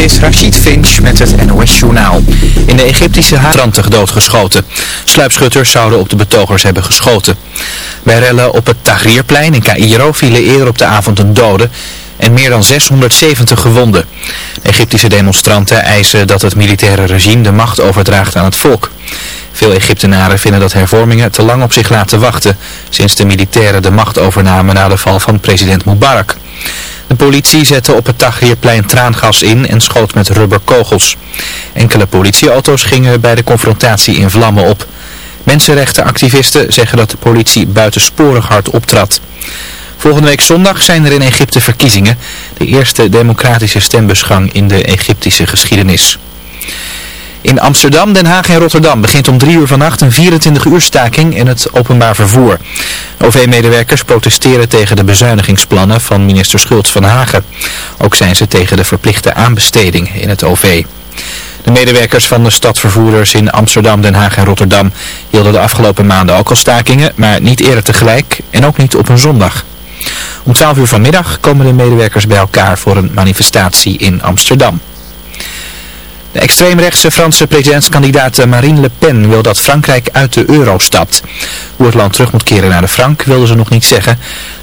is Rashid Finch met het NOS Journaal. In de Egyptische Harantig doodgeschoten. Sluipschutters zouden op de betogers hebben geschoten. Bij rellen op het Tahrirplein in Cairo vielen eerder op de avond een dode en meer dan 670 gewonden. De Egyptische demonstranten eisen dat het militaire regime de macht overdraagt aan het volk. Veel Egyptenaren vinden dat hervormingen te lang op zich laten wachten sinds de militairen de macht overnamen na de val van president Mubarak. De politie zette op het Tahrirplein traangas in en schoot met rubberkogels. Enkele politieauto's gingen bij de confrontatie in vlammen op. Mensenrechtenactivisten zeggen dat de politie buitensporig hard optrad. Volgende week zondag zijn er in Egypte verkiezingen. De eerste democratische stembusgang in de Egyptische geschiedenis. In Amsterdam, Den Haag en Rotterdam begint om drie uur vannacht een 24 uur staking in het openbaar vervoer. OV-medewerkers protesteren tegen de bezuinigingsplannen van minister Schultz van Hagen. Ook zijn ze tegen de verplichte aanbesteding in het OV. De medewerkers van de stadvervoerders in Amsterdam, Den Haag en Rotterdam hielden de afgelopen maanden ook al stakingen, maar niet eerder tegelijk en ook niet op een zondag. Om 12 uur vanmiddag komen de medewerkers bij elkaar voor een manifestatie in Amsterdam. De extreemrechtse Franse presidentskandidaat Marine Le Pen wil dat Frankrijk uit de euro stapt. Hoe het land terug moet keren naar de frank wilde ze nog niet zeggen.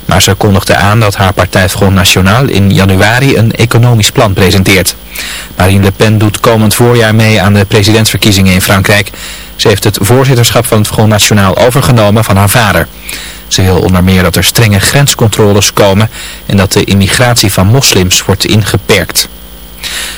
Maar ze kondigde aan dat haar partij Front National in januari een economisch plan presenteert. Marine Le Pen doet komend voorjaar mee aan de presidentsverkiezingen in Frankrijk. Ze heeft het voorzitterschap van het Front National overgenomen van haar vader. Ze wil onder meer dat er strenge grenscontroles komen en dat de immigratie van moslims wordt ingeperkt.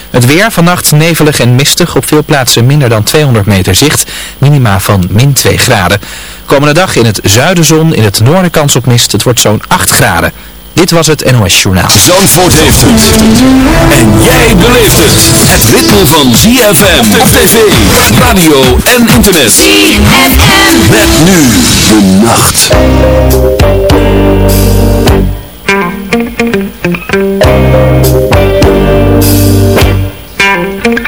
Het weer vannacht nevelig en mistig, op veel plaatsen minder dan 200 meter zicht, minima van min 2 graden. Komende dag in het zuiden zon, in het noorden kans op mist, het wordt zo'n 8 graden. Dit was het NOS Journaal. Zandvoort heeft het. En jij beleeft het. Het ritme van ZFM op tv, radio en internet. ZFM. Met nu de nacht. Ik weet.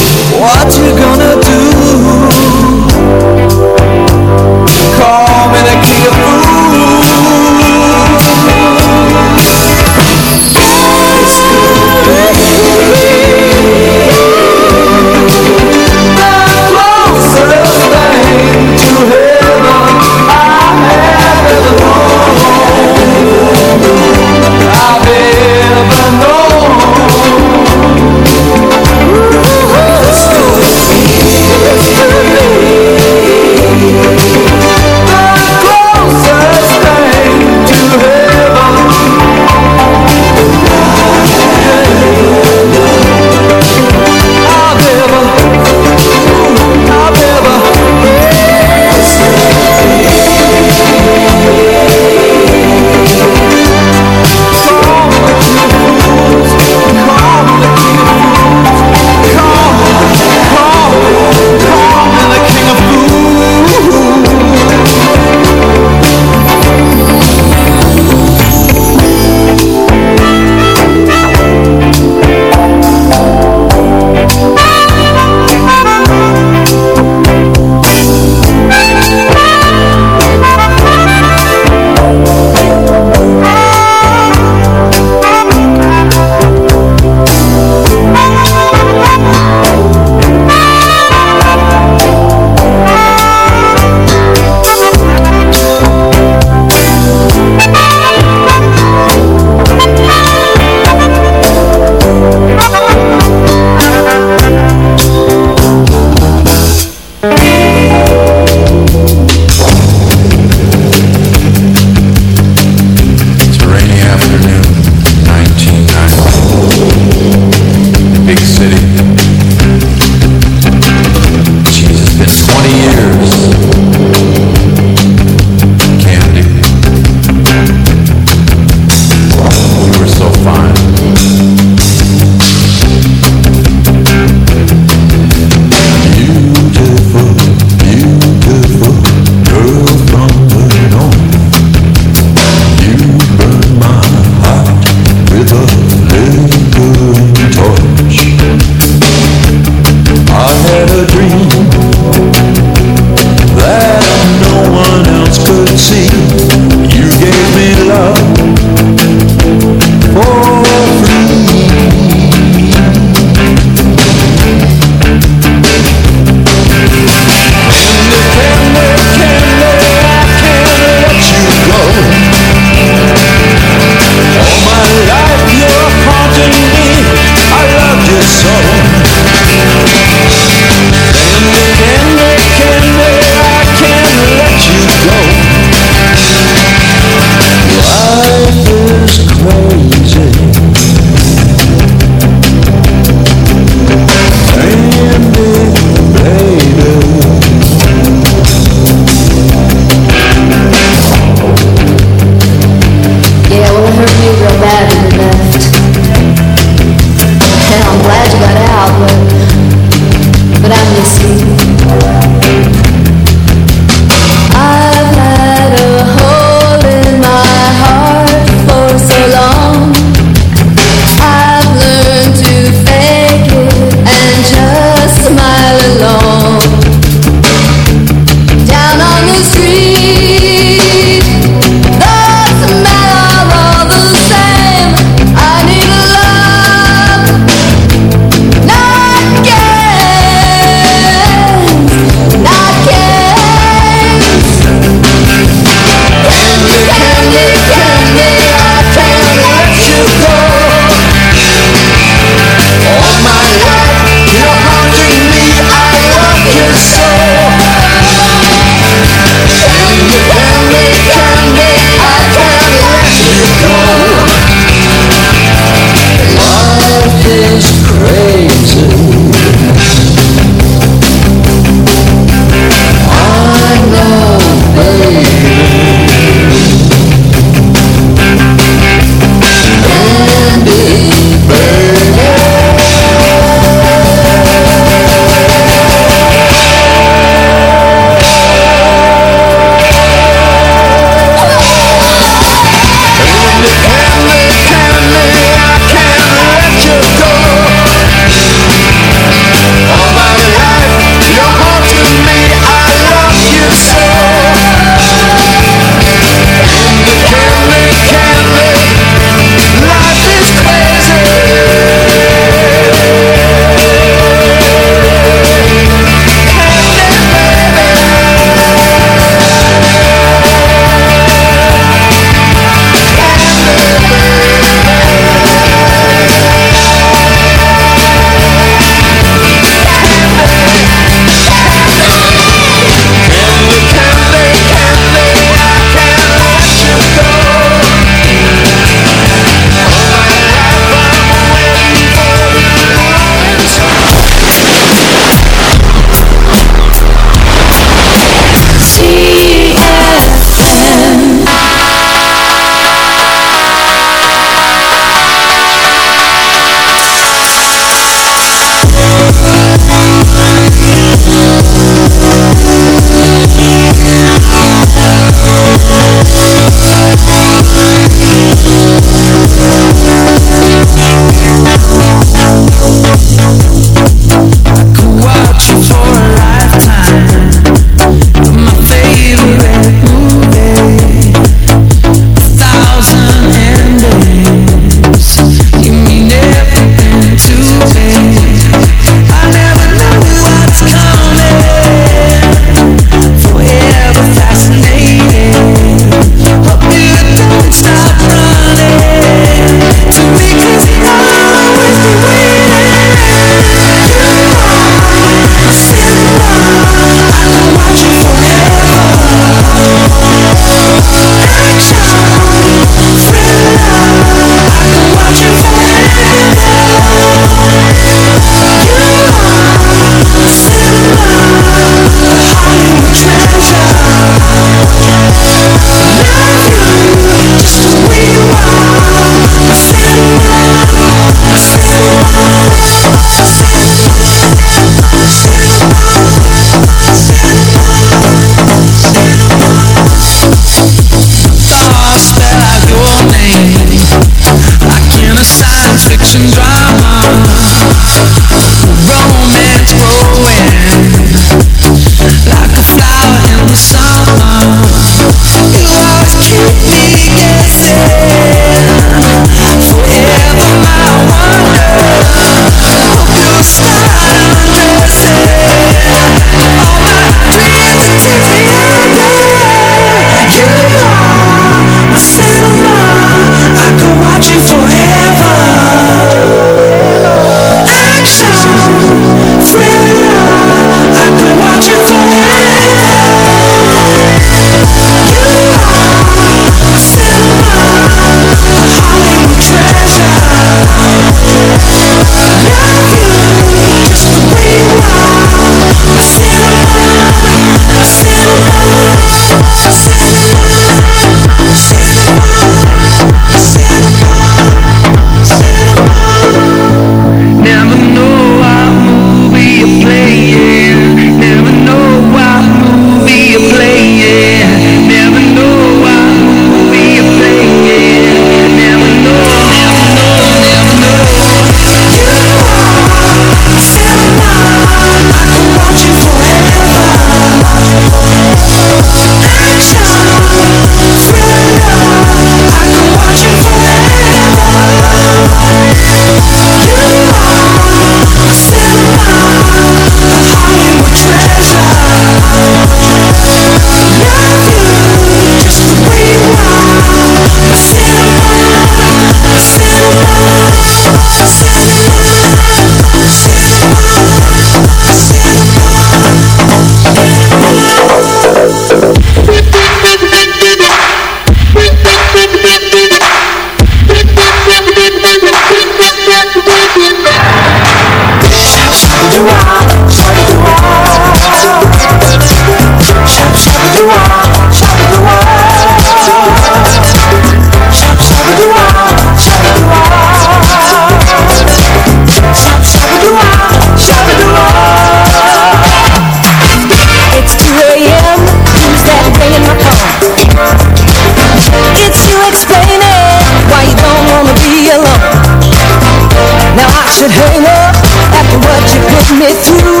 should hang up after what you put me through.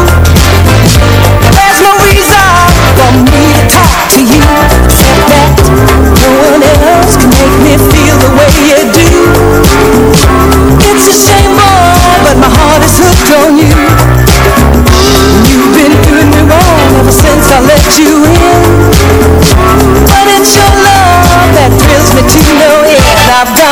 There's no reason for me to talk to you, except that no one else can make me feel the way you do. It's a shame, boy, but my heart is hooked on you. You've been doing me wrong ever since I let you in. But it's your love that thrills me to no end. I've got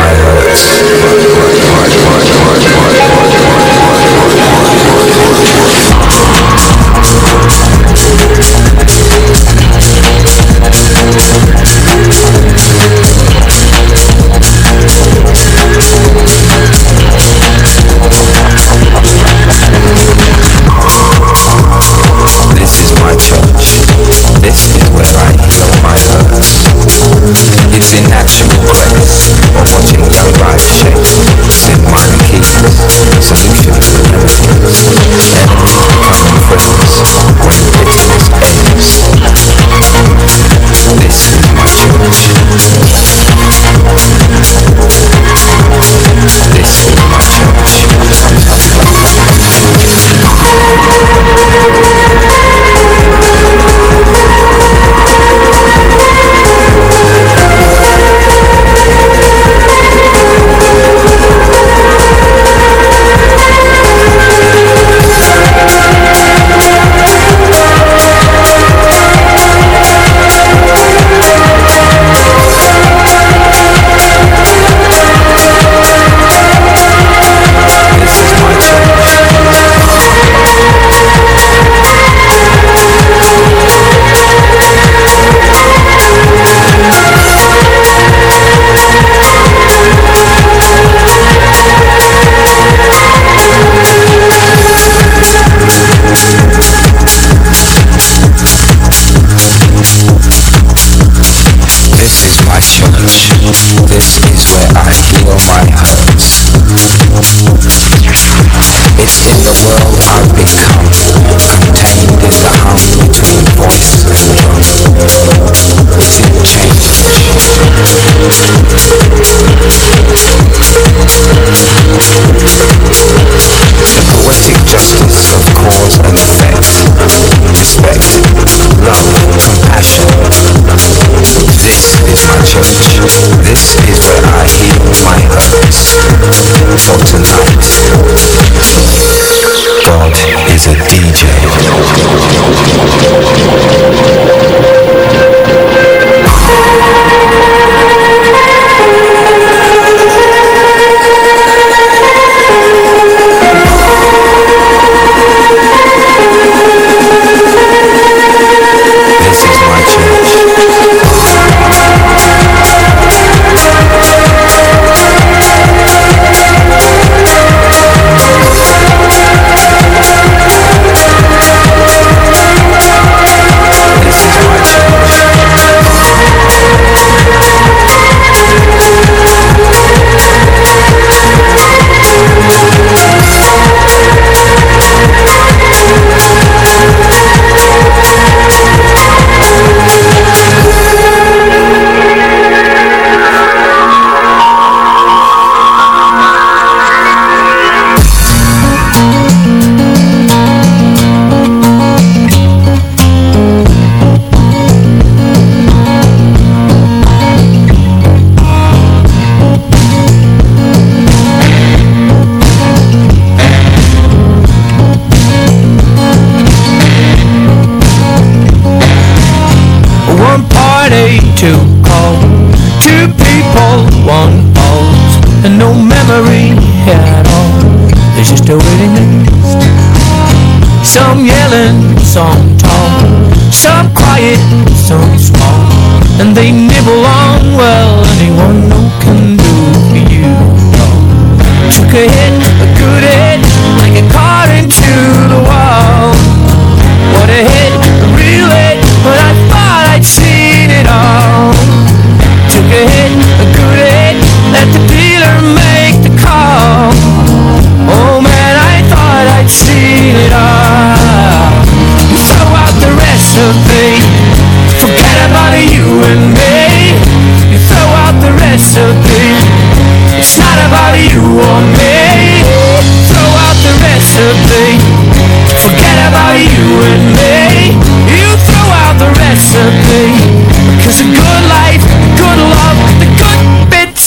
tonight.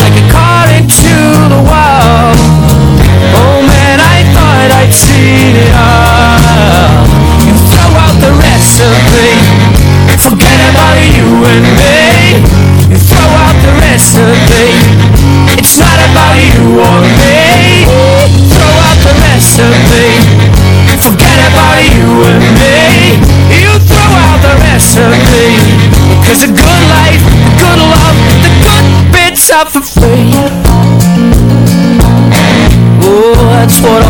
like a car into the wall. Oh man, I thought I'd seen it all. You throw out the recipe, forget about you and me. You throw out the recipe, it's not about you or me. Throw out the recipe, forget about you and me. You throw out the cause a good life, a good love, por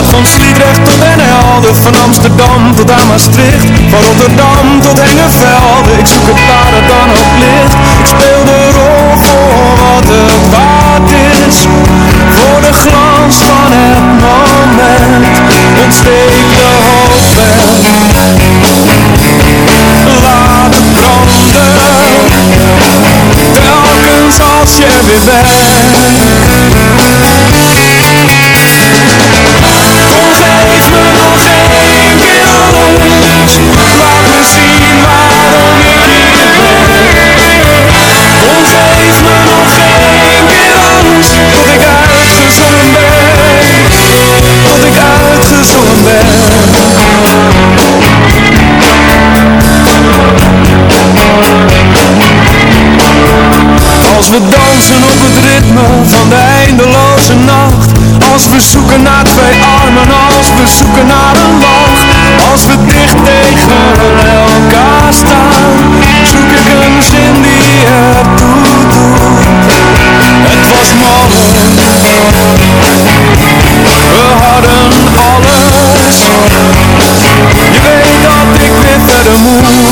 van Sliedrecht tot Den Helder, van Amsterdam tot aan Maastricht, van Rotterdam tot Hengevelde. Ik zoek het waar dan ook ligt. Ik speel de rol voor wat het waard is, voor de glans van het moment. Ontsteek de hoofdweg, laat het branden, telkens als je weer bent. van de eindeloze nacht. Als we zoeken naar twee armen, als we zoeken naar een lach Als we dicht tegen elkaar staan Zoek ik een zin die het doet. Het was morgen. We hadden alles. Je weet dat ik weer verder moet.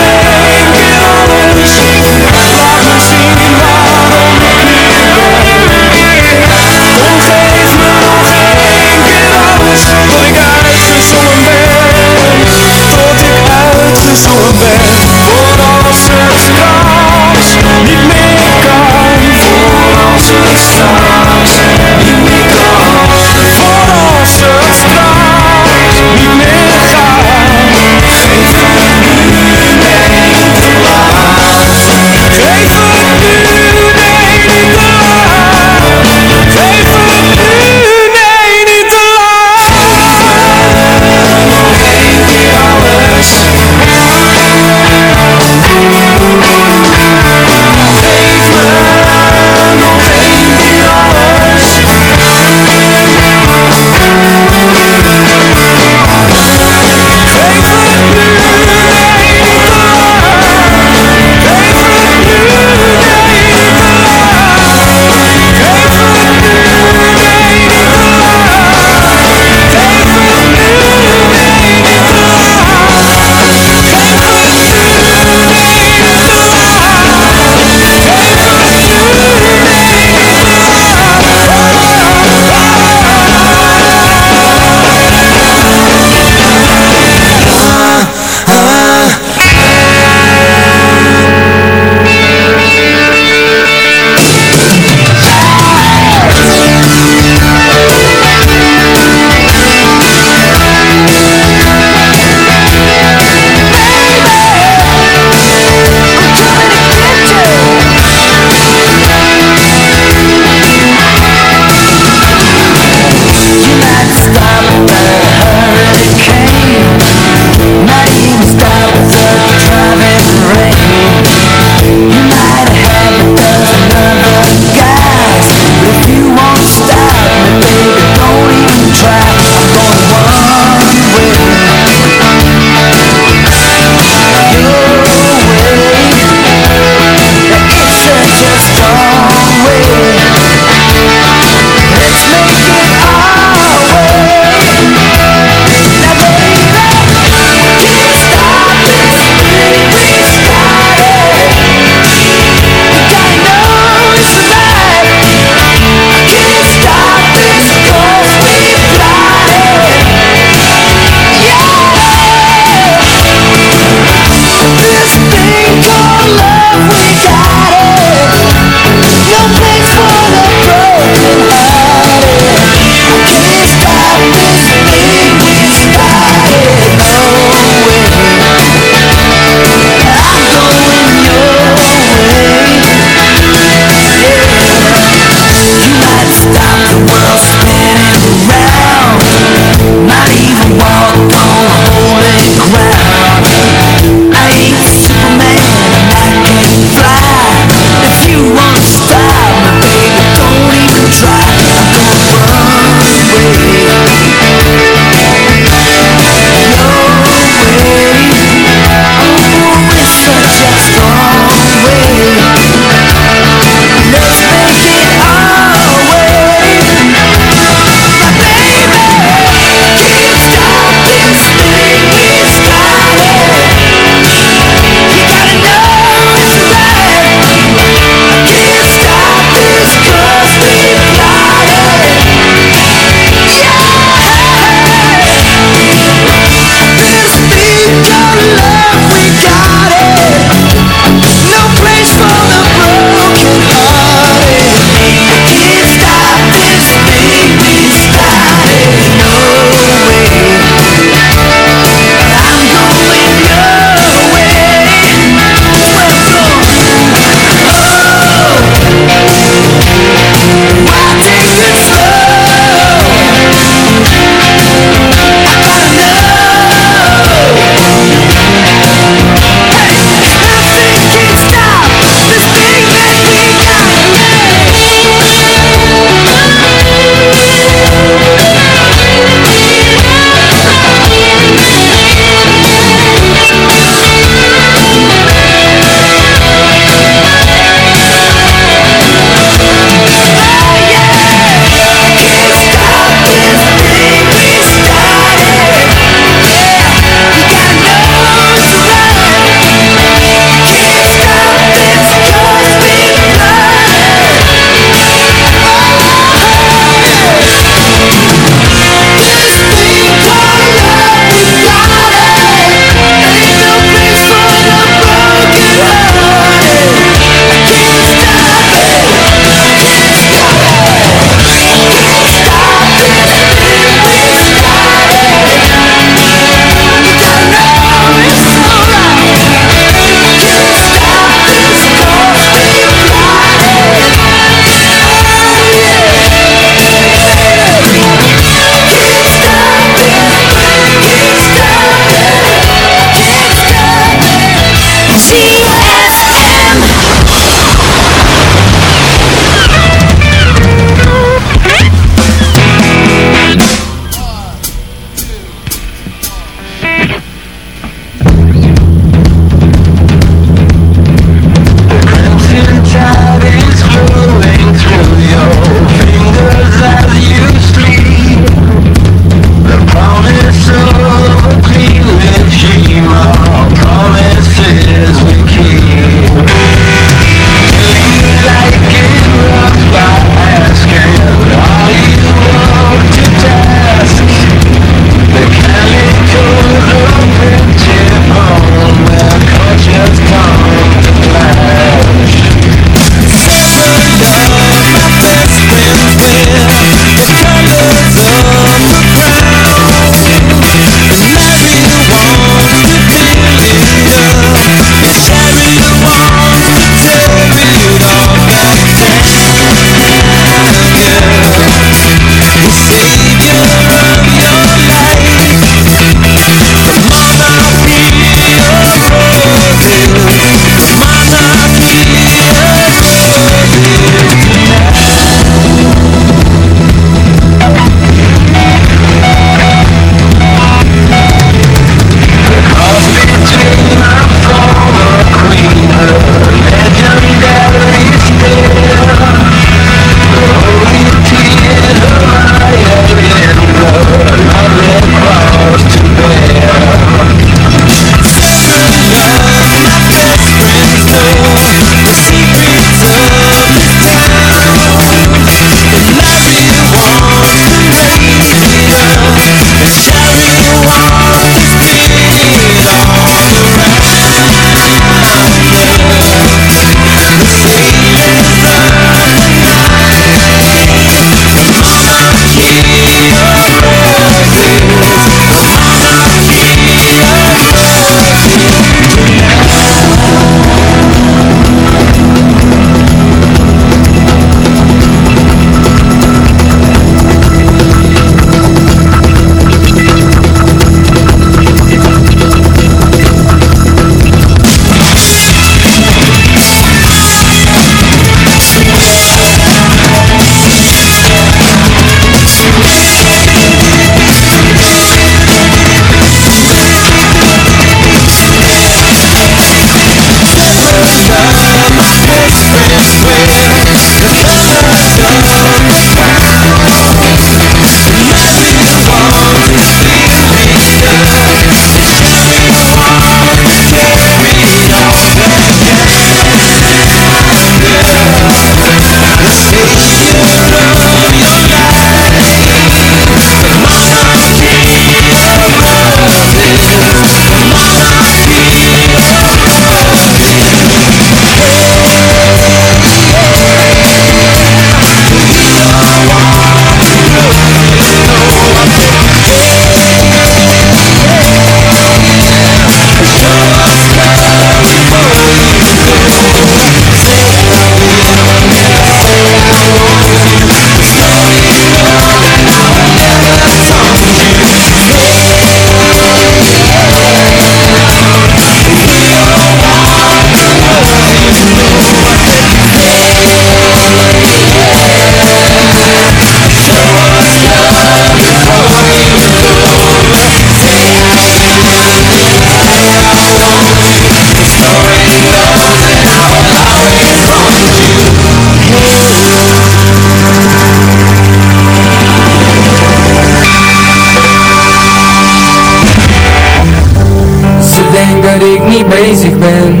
Niet bezig ben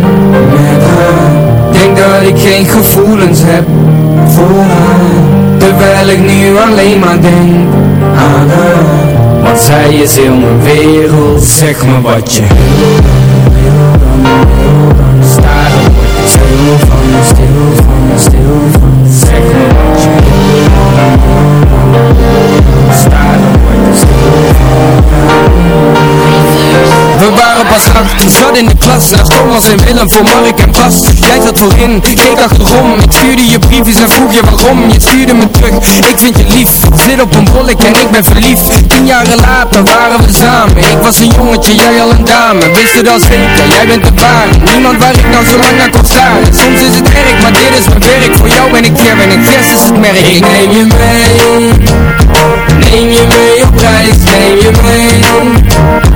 met haar. Denk dat ik geen gevoelens heb voor haar. Terwijl ik nu alleen maar denk aan haar. Want zij is heel mijn wereld Zeg me wat je wil. Dan, wil dan Staren word stil van, stil van, stil van Zeg me wat je wil. Staren word ik stil van we waren pas acht, zat in de klas Naast Thomas en Willem voor Mark en Bas. Jij zat voorin, keek achterom. Ik stuurde je briefjes en vroeg je waarom. Je stuurde me terug, ik vind je lief. Zit op een bollek en ik ben verliefd. Tien jaren later waren we samen. Ik was een jongetje, jij al een dame. Wist het al zeker, jij bent de ware. Niemand waar ik nou zo lang naar kon staan Soms is het erg, maar dit is mijn werk. Voor jou ben ik Kevin en Jess is het merk. Ik neem je mee. Neem je mee op reis, neem je mee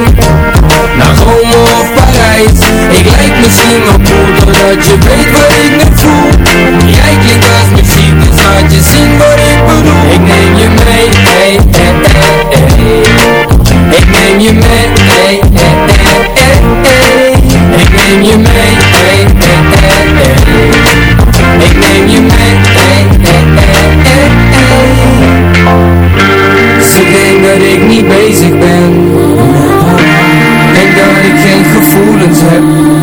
Cool Doordat je weet wat ik nu voel Jij klinkt als muziek Dus laat je zien wat ik bedoel Ik neem je mee hey, hey, hey, hey. Ik neem je mee hey, hey, hey, hey, hey. Ik neem je mee hey, hey, hey, hey. Ik neem je mee hey, hey, hey, hey, hey. Ze denkt dat ik niet bezig ben Denk dat ik geen gevoelens heb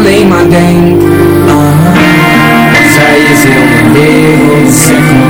ik nu alleen maar denk aan haar Want zij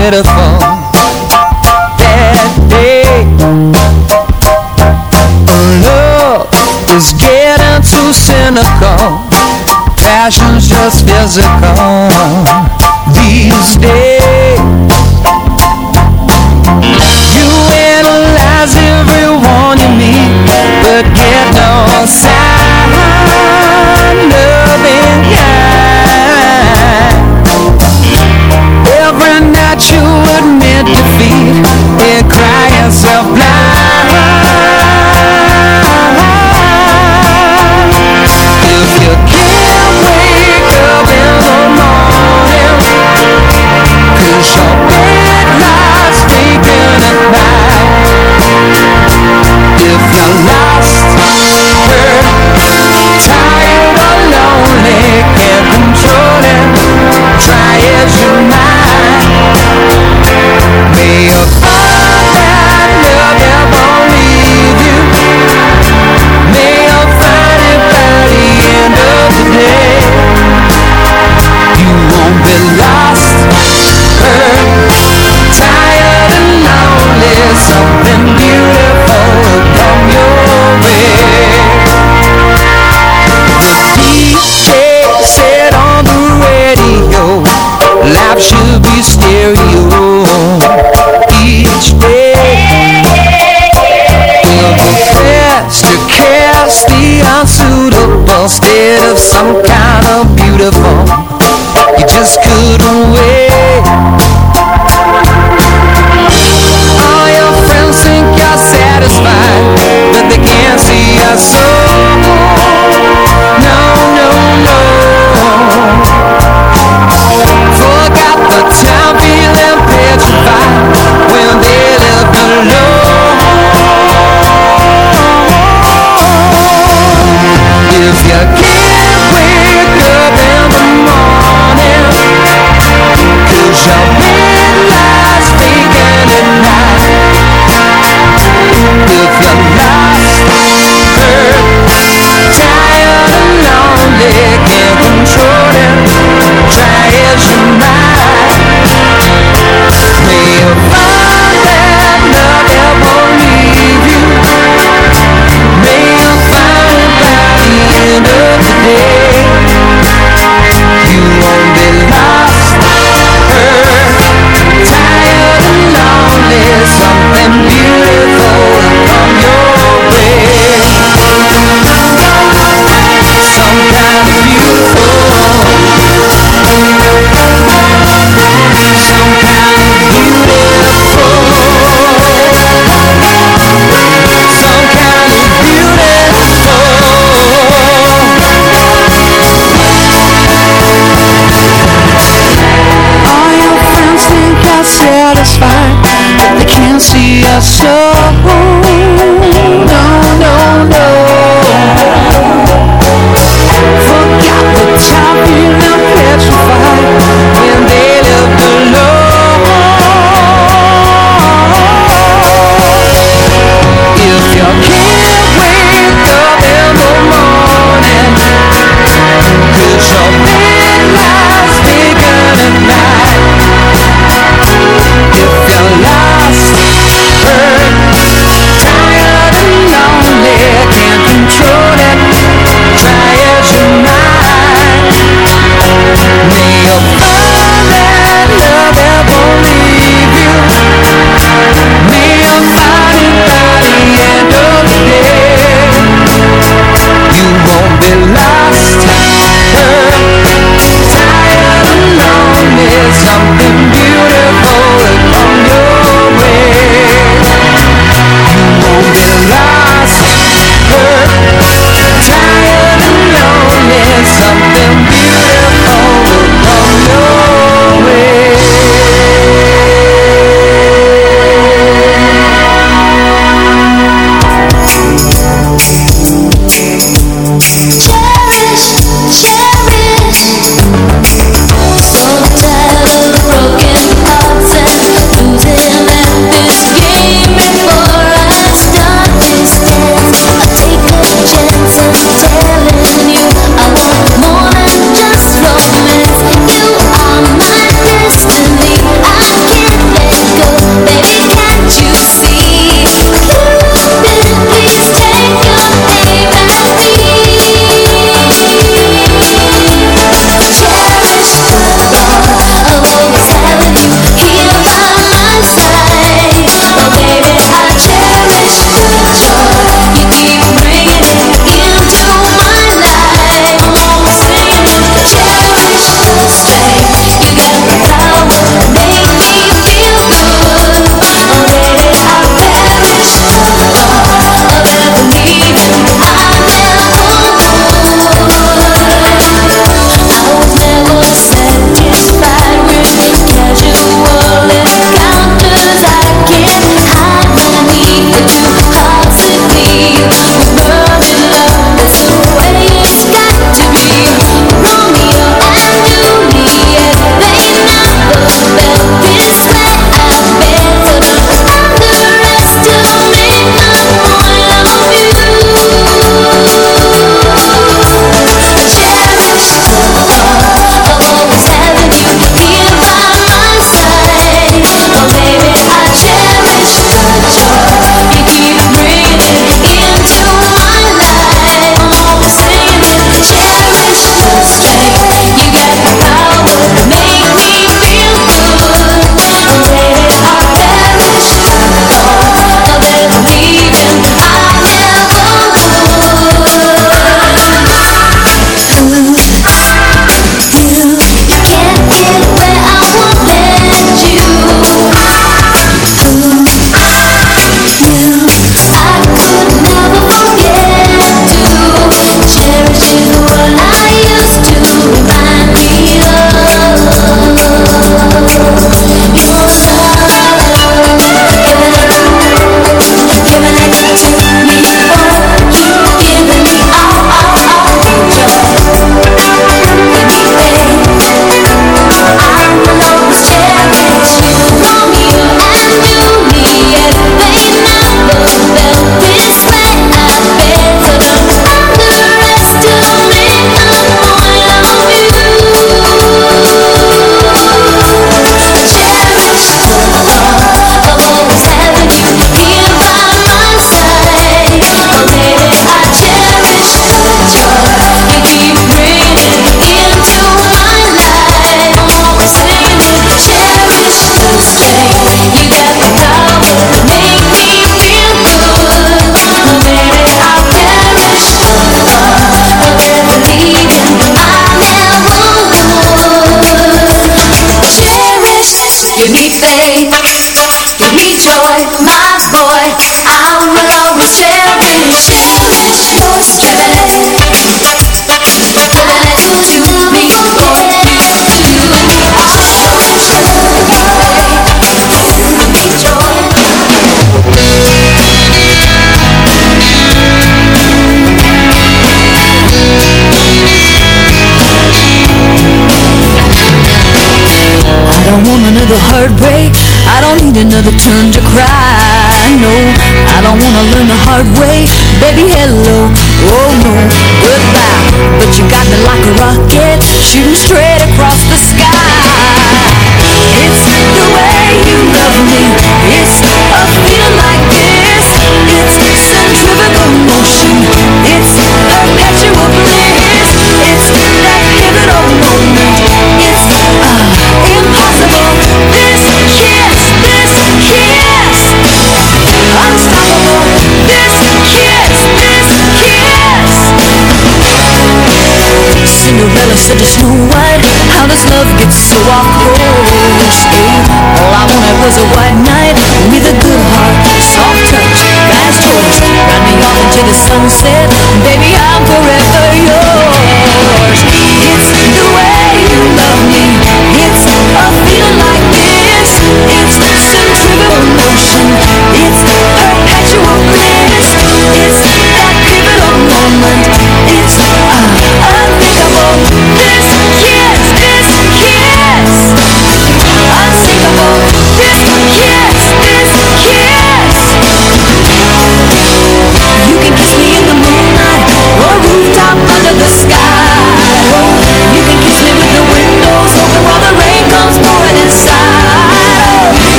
beautiful that day Love is getting too cynical. Passion's just physical